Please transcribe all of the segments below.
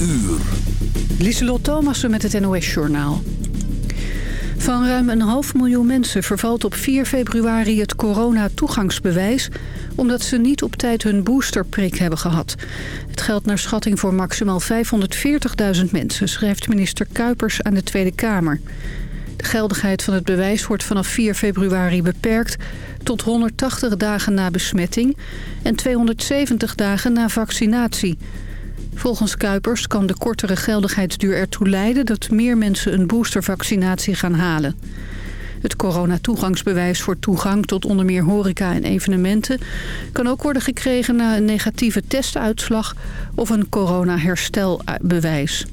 uur. Lieselot Thomassen met het NOS-journaal. Van ruim een half miljoen mensen vervalt op 4 februari het corona-toegangsbewijs... omdat ze niet op tijd hun boosterprik hebben gehad. Het geldt naar schatting voor maximaal 540.000 mensen... schrijft minister Kuipers aan de Tweede Kamer. De geldigheid van het bewijs wordt vanaf 4 februari beperkt... tot 180 dagen na besmetting en 270 dagen na vaccinatie... Volgens Kuipers kan de kortere geldigheidsduur ertoe leiden... dat meer mensen een boostervaccinatie gaan halen. Het coronatoegangsbewijs voor toegang tot onder meer horeca en evenementen... kan ook worden gekregen na een negatieve testuitslag of een coronaherstelbewijs.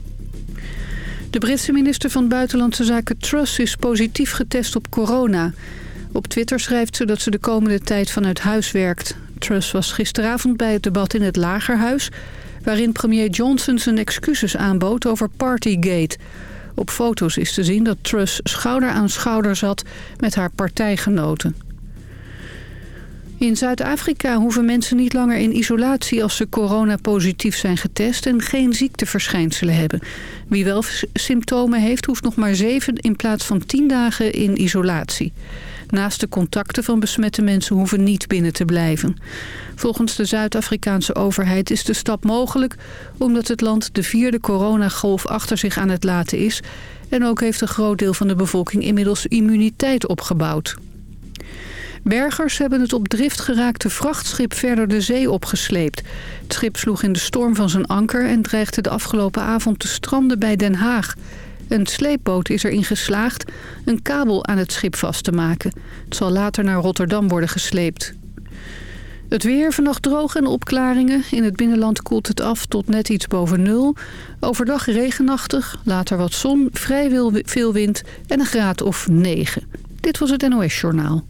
De Britse minister van Buitenlandse Zaken Truss is positief getest op corona. Op Twitter schrijft ze dat ze de komende tijd vanuit huis werkt. Truss was gisteravond bij het debat in het Lagerhuis waarin premier Johnson zijn excuses aanbood over Partygate. Op foto's is te zien dat Truss schouder aan schouder zat met haar partijgenoten. In Zuid-Afrika hoeven mensen niet langer in isolatie als ze coronapositief zijn getest en geen ziekteverschijnselen hebben. Wie wel symptomen heeft, hoeft nog maar zeven in plaats van tien dagen in isolatie. Naast de contacten van besmette mensen hoeven niet binnen te blijven. Volgens de Zuid-Afrikaanse overheid is de stap mogelijk... omdat het land de vierde coronagolf achter zich aan het laten is... en ook heeft een groot deel van de bevolking inmiddels immuniteit opgebouwd. Bergers hebben het op drift geraakte vrachtschip verder de zee opgesleept. Het schip sloeg in de storm van zijn anker en dreigde de afgelopen avond te stranden bij Den Haag. Een sleepboot is erin geslaagd een kabel aan het schip vast te maken. Het zal later naar Rotterdam worden gesleept. Het weer vannacht droog en opklaringen. In het binnenland koelt het af tot net iets boven nul. Overdag regenachtig, later wat zon, vrij veel wind en een graad of 9. Dit was het NOS Journaal.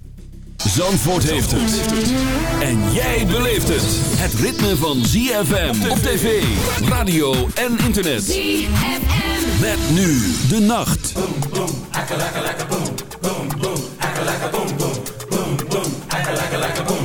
Zandvoort heeft het. En jij beleeft het. Het ritme van ZFM op tv, radio en internet. ZFM. Met nu de nacht. Boom, boom, akka, akka, akka, boom, boom, boom, akka, akka, boom, boom, boom, boom, akka, akka, akka, boom.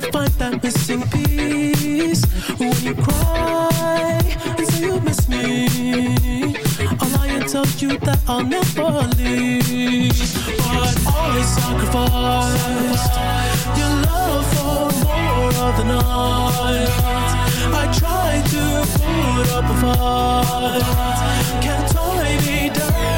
Find that missing piece. When you cry and say you miss me, I'll lie and tell you that I'll never leave. But always sacrifice your love for more of the night. I try to put up a fight, can't tie me down.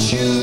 Go.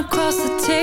across the table.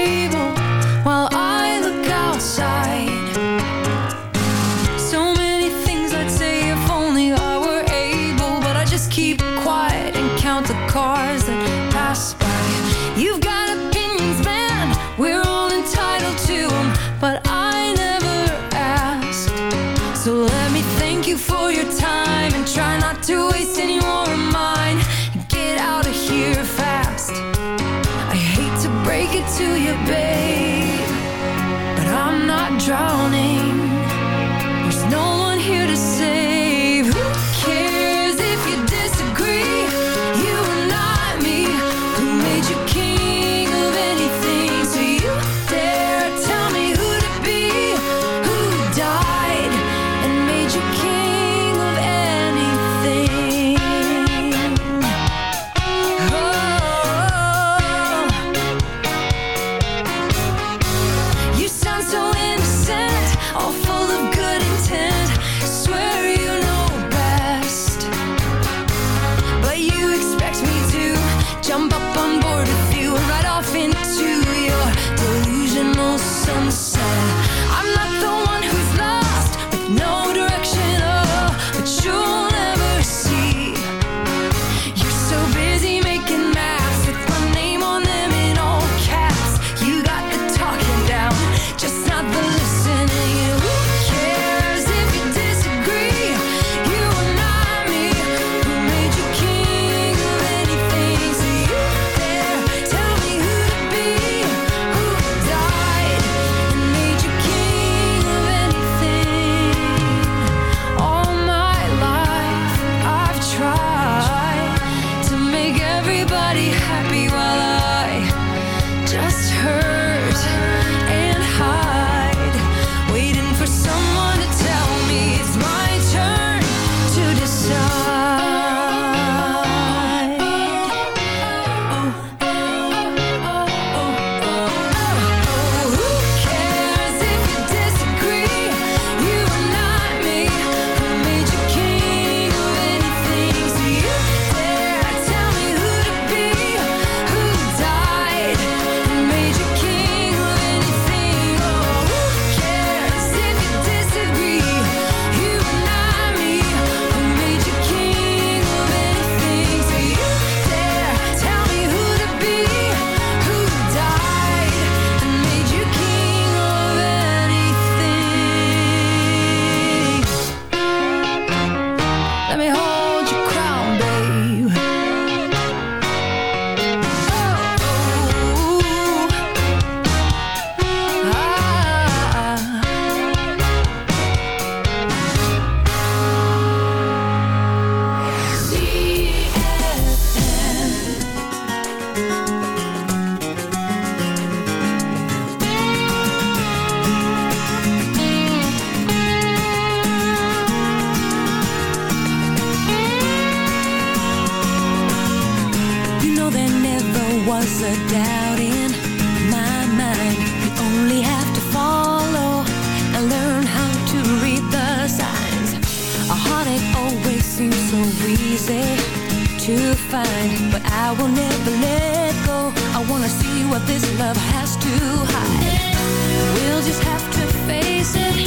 wanna see what this love has to hide. We'll just have to face it.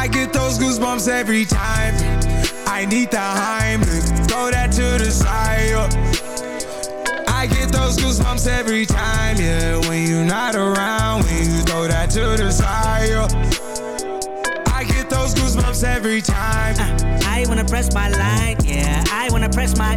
I get those goosebumps every time. I need the Heimlich, throw that to the side. I get those goosebumps every time, yeah. When you're not around, when you throw that to the side. I get those goosebumps every time. Uh, I wanna press my line, yeah. I wanna press my.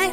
for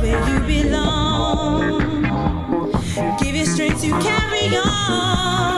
where you belong. Give you strength to carry on.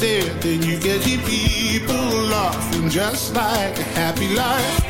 said that you get your people laughing just like a happy life.